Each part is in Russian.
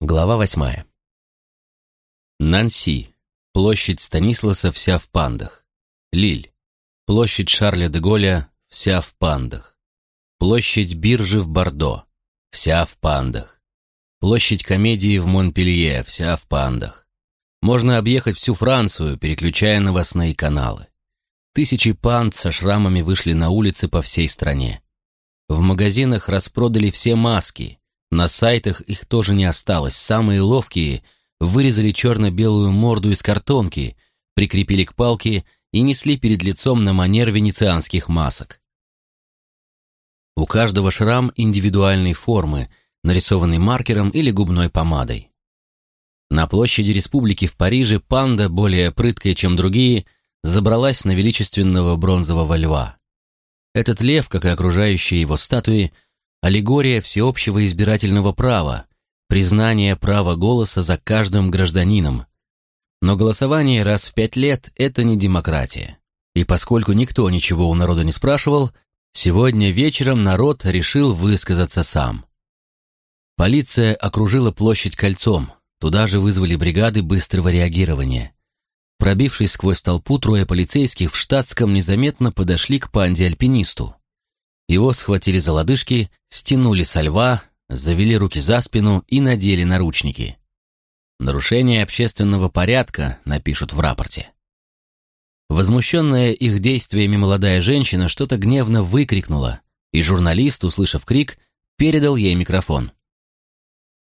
Глава восьмая. Нанси. Площадь Станисласа вся в пандах. Лиль. Площадь Шарля де Голля вся в пандах. Площадь биржи в Бордо. Вся в пандах. Площадь комедии в Монпелье. Вся в пандах. Можно объехать всю Францию, переключая новостные каналы. Тысячи панд со шрамами вышли на улицы по всей стране. В магазинах распродали все маски – на сайтах их тоже не осталось. Самые ловкие вырезали черно-белую морду из картонки, прикрепили к палке и несли перед лицом на манер венецианских масок. У каждого шрам индивидуальной формы, нарисованный маркером или губной помадой. На площади республики в Париже панда, более прыткая, чем другие, забралась на величественного бронзового льва. Этот лев, как и окружающие его статуи, аллегория всеобщего избирательного права, признание права голоса за каждым гражданином. Но голосование раз в пять лет – это не демократия. И поскольку никто ничего у народа не спрашивал, сегодня вечером народ решил высказаться сам. Полиция окружила площадь кольцом, туда же вызвали бригады быстрого реагирования. Пробившись сквозь толпу, трое полицейских в штатском незаметно подошли к панде-альпинисту. Его схватили за лодыжки, стянули со льва, завели руки за спину и надели наручники. Нарушение общественного порядка напишут в рапорте. Возмущенная их действиями молодая женщина что-то гневно выкрикнула, и журналист, услышав крик, передал ей микрофон.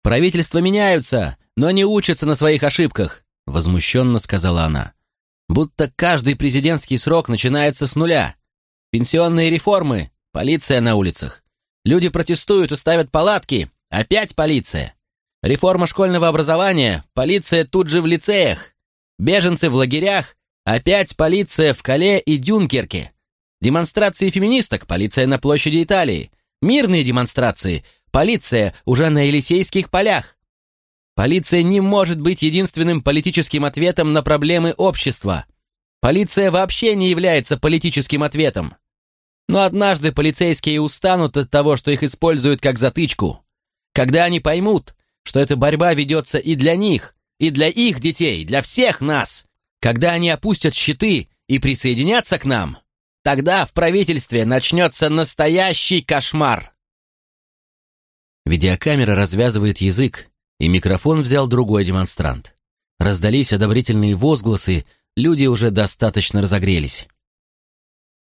«Правительства меняются, но не учатся на своих ошибках», — возмущенно сказала она. «Будто каждый президентский срок начинается с нуля. Пенсионные реформы Полиция на улицах. Люди протестуют и ставят палатки. Опять полиция. Реформа школьного образования. Полиция тут же в лицеях. Беженцы в лагерях. Опять полиция в Кале и Дюнкерке. Демонстрации феминисток. Полиция на площади Италии. Мирные демонстрации. Полиция уже на Елисейских полях. Полиция не может быть единственным политическим ответом на проблемы общества. Полиция вообще не является политическим ответом. Но однажды полицейские устанут от того, что их используют как затычку. Когда они поймут, что эта борьба ведется и для них, и для их детей, для всех нас, когда они опустят щиты и присоединятся к нам, тогда в правительстве начнется настоящий кошмар. Видеокамера развязывает язык, и микрофон взял другой демонстрант. Раздались одобрительные возгласы, люди уже достаточно разогрелись.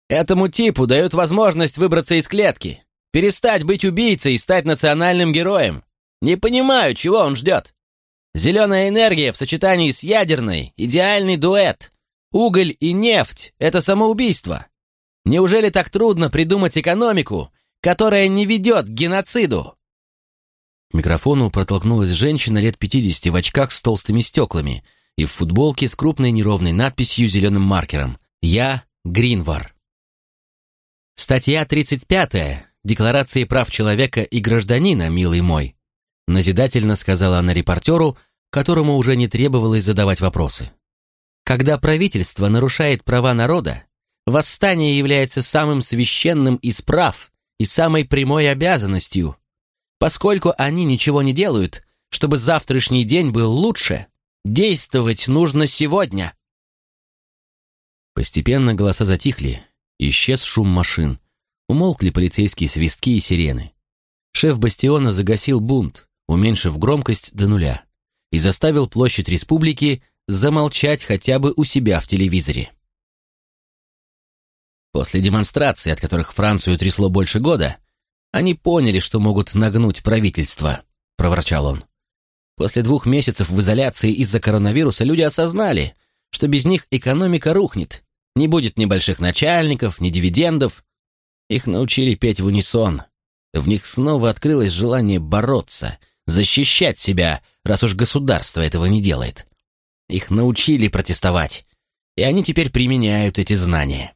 Этому типу дают возможность выбраться из клетки, перестать быть убийцей и стать национальным героем. Не понимаю, чего он ждет. Зеленая энергия в сочетании с ядерной – идеальный дуэт. Уголь и нефть – это самоубийство. Неужели так трудно придумать экономику, которая не ведет к геноциду? К микрофону протолкнулась женщина лет 50 в очках с толстыми стеклами и в футболке с крупной неровной надписью зеленым маркером «Я Гринвар». Статья 35 Декларации прав человека и гражданина, милый мой, назидательно сказала она репортеру, которому уже не требовалось задавать вопросы. Когда правительство нарушает права народа, восстание является самым священным из прав и самой прямой обязанностью. Поскольку они ничего не делают, чтобы завтрашний день был лучше, действовать нужно сегодня. Постепенно голоса затихли, Исчез шум машин. Умолкли полицейские свистки и сирены. Шеф бастиона загасил бунт, уменьшив громкость до нуля, и заставил площадь республики замолчать хотя бы у себя в телевизоре. После демонстраций, от которых Францию трясло больше года, они поняли, что могут нагнуть правительство, проворчал он. После двух месяцев в изоляции из-за коронавируса люди осознали, что без них экономика рухнет, не будет ни больших начальников, ни дивидендов. Их научили петь в унисон. В них снова открылось желание бороться, защищать себя, раз уж государство этого не делает. Их научили протестовать, и они теперь применяют эти знания.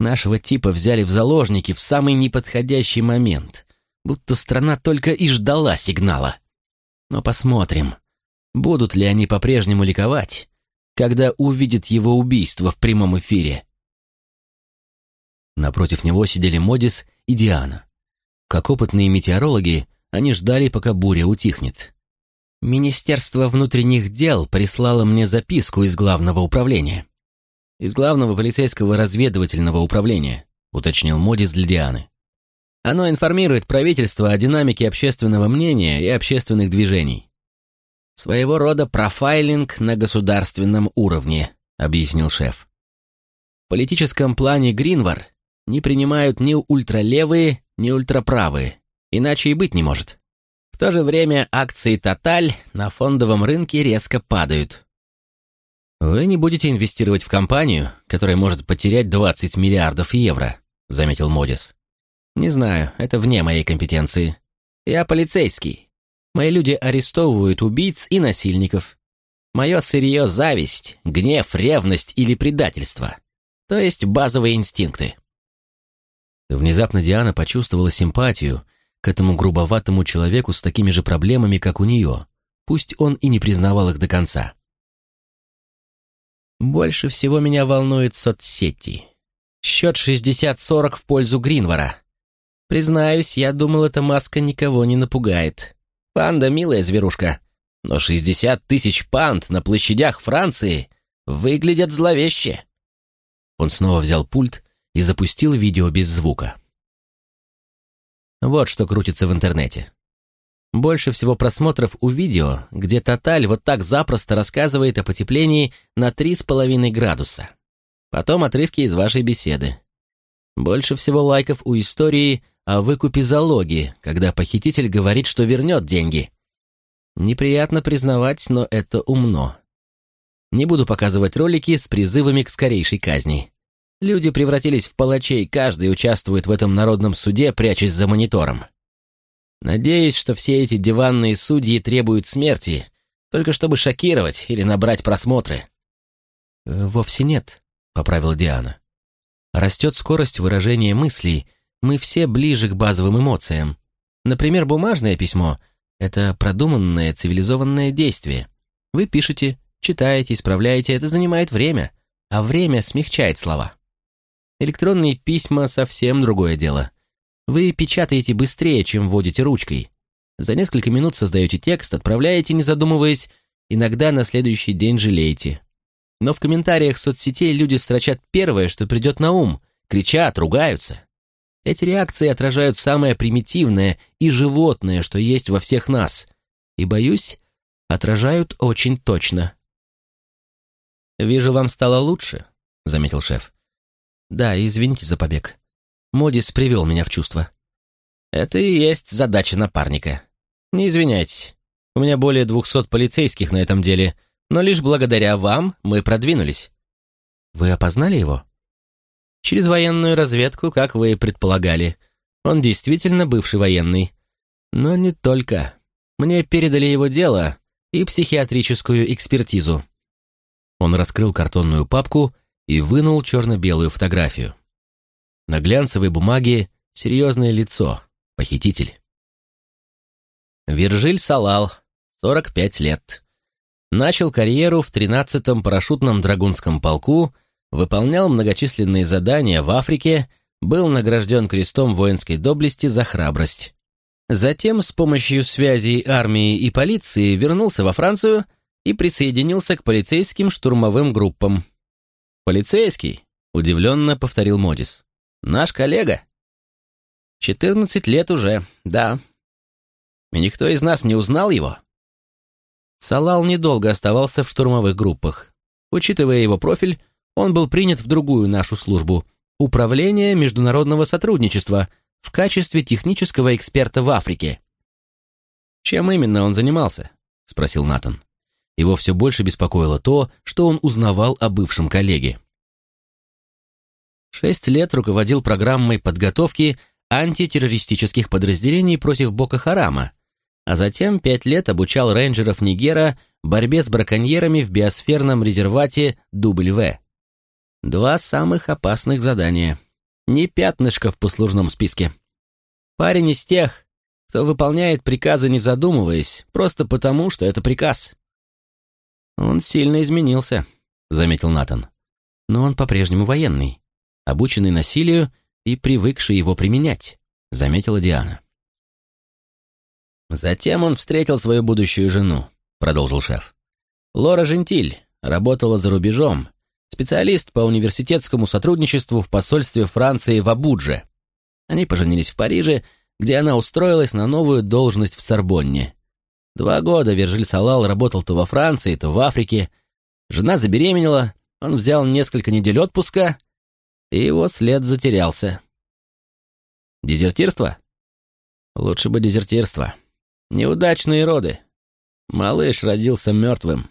Нашего типа взяли в заложники в самый неподходящий момент, будто страна только и ждала сигнала. Но посмотрим, будут ли они по-прежнему ликовать, когда увидит его убийство в прямом эфире. Напротив него сидели Модис и Диана. Как опытные метеорологи, они ждали, пока буря утихнет. Министерство внутренних дел прислало мне записку из главного управления. Из главного полицейского разведывательного управления, уточнил Модис для Дианы. Оно информирует правительство о динамике общественного мнения и общественных движений. Своего рода профайлинг на государственном уровне, объяснил шеф. В политическом плане Гринвар не принимают ни ультралевые, ни ультраправые, иначе и быть не может. В то же время акции «Тоталь» на фондовом рынке резко падают. «Вы не будете инвестировать в компанию, которая может потерять 20 миллиардов евро», — заметил Модис. «Не знаю, это вне моей компетенции. Я полицейский. Мои люди арестовывают убийц и насильников. Мое сырье — зависть, гнев, ревность или предательство. То есть базовые инстинкты». Внезапно Диана почувствовала симпатию к этому грубоватому человеку с такими же проблемами, как у нее, пусть он и не признавал их до конца. Больше всего меня волнует соцсети. Счет 60-40 в пользу Гринвара. Признаюсь, я думал, эта маска никого не напугает. Панда — милая зверушка. Но 60 тысяч панд на площадях Франции выглядят зловеще. Он снова взял пульт и запустил видео без звука. Вот что крутится в интернете. Больше всего просмотров у видео, где Тоталь вот так запросто рассказывает о потеплении на 3,5 градуса. Потом отрывки из вашей беседы. Больше всего лайков у истории о выкупе залоги, когда похититель говорит, что вернет деньги. Неприятно признавать, но это умно. Не буду показывать ролики с призывами к скорейшей казни. Люди превратились в палачей, каждый участвует в этом народном суде, прячась за монитором. Надеюсь, что все эти диванные судьи требуют смерти, только чтобы шокировать или набрать просмотры. «Э, «Вовсе нет», — поправил Диана. «Растет скорость выражения мыслей, мы все ближе к базовым эмоциям. Например, бумажное письмо — это продуманное цивилизованное действие. Вы пишете, читаете, исправляете, это занимает время, а время смягчает слова. Электронные письма — совсем другое дело. Вы печатаете быстрее, чем вводите ручкой. За несколько минут создаете текст, отправляете, не задумываясь, иногда на следующий день жалеете. Но в комментариях соцсетей люди строчат первое, что придет на ум, кричат, ругаются. Эти реакции отражают самое примитивное и животное, что есть во всех нас, и, боюсь, отражают очень точно. «Вижу, вам стало лучше», — заметил шеф. «Да, извините за побег. Модис привел меня в чувство. Это и есть задача напарника. Не извиняйтесь, у меня более двухсот полицейских на этом деле, но лишь благодаря вам мы продвинулись. Вы опознали его? Через военную разведку, как вы и предполагали. Он действительно бывший военный. Но не только. Мне передали его дело и психиатрическую экспертизу. Он раскрыл картонную папку и вынул черно-белую фотографию. На глянцевой бумаге серьезное лицо, похититель. Виржиль Салал, 45 лет. Начал карьеру в 13-м парашютном драгунском полку, выполнял многочисленные задания в Африке, был награжден крестом воинской доблести за храбрость. Затем с помощью связей армии и полиции вернулся во Францию и присоединился к полицейским штурмовым группам. «Полицейский?» — удивленно повторил Модис. Наш коллега. Четырнадцать лет уже, да. И никто из нас не узнал его. Салал недолго оставался в штурмовых группах. Учитывая его профиль, он был принят в другую нашу службу – Управление международного сотрудничества в качестве технического эксперта в Африке. «Чем именно он занимался?» – спросил Натан. Его все больше беспокоило то, что он узнавал о бывшем коллеге. Шесть лет руководил программой подготовки антитеррористических подразделений против Бока-Харама, а затем пять лет обучал рейнджеров Нигера борьбе с браконьерами в биосферном резервате W. Два самых опасных задания. Не пятнышко в послужном списке. Парень из тех, кто выполняет приказы не задумываясь, просто потому, что это приказ. «Он сильно изменился», — заметил Натан. «Но он по-прежнему военный обученный насилию и привыкший его применять», — заметила Диана. Затем он встретил свою будущую жену, продолжил шеф. Лора Жентиль работала за рубежом, специалист по университетскому сотрудничеству в посольстве Франции в Абудже. Они поженились в Париже, где она устроилась на новую должность в Сорбонне. Два года Вержиль Салал работал то во Франции, то в Африке. Жена забеременела, он взял несколько недель отпуска, и его след затерялся. Дезертирство? Лучше бы дезертирство. Неудачные роды. Малыш родился мертвым.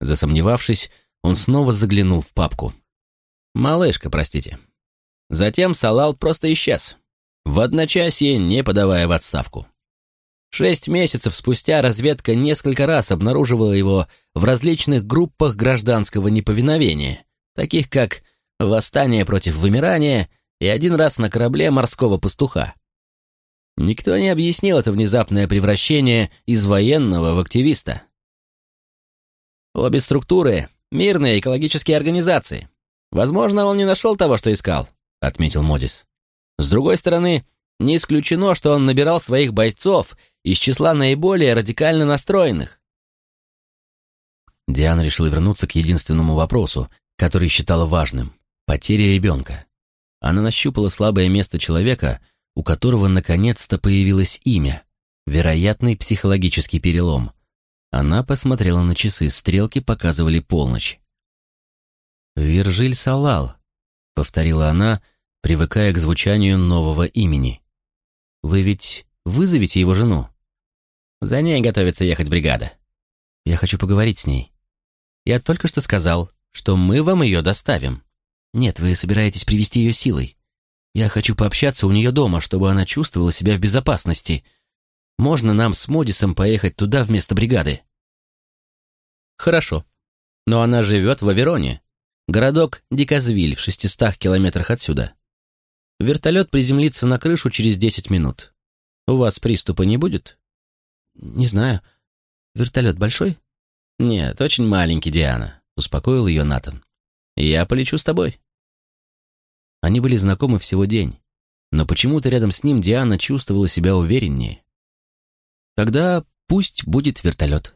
Засомневавшись, он снова заглянул в папку. Малышка, простите. Затем Салал просто исчез. В одночасье, не подавая в отставку. Шесть месяцев спустя разведка несколько раз обнаруживала его в различных группах гражданского неповиновения, таких как «Восстание против вымирания» и один раз на корабле морского пастуха. Никто не объяснил это внезапное превращение из военного в активиста. Обе структуры — мирные экологические организации. Возможно, он не нашел того, что искал, — отметил Модис. С другой стороны, не исключено, что он набирал своих бойцов из числа наиболее радикально настроенных. Диана решила вернуться к единственному вопросу, который считала важным — потере ребенка. Она нащупала слабое место человека — у которого наконец-то появилось имя. Вероятный психологический перелом. Она посмотрела на часы, стрелки показывали полночь. «Виржиль Салал», — повторила она, привыкая к звучанию нового имени. «Вы ведь вызовете его жену?» «За ней готовится ехать бригада. Я хочу поговорить с ней. Я только что сказал, что мы вам ее доставим. Нет, вы собираетесь привести ее силой. Я хочу пообщаться у нее дома, чтобы она чувствовала себя в безопасности. Можно нам с Модисом поехать туда вместо бригады?» «Хорошо. Но она живет в Авероне. Городок Диказвиль в шестистах километрах отсюда. Вертолет приземлится на крышу через десять минут. У вас приступа не будет?» «Не знаю. Вертолет большой?» «Нет, очень маленький, Диана», — успокоил ее Натан. «Я полечу с тобой». Они были знакомы всего день, но почему-то рядом с ним Диана чувствовала себя увереннее. Тогда пусть будет вертолет.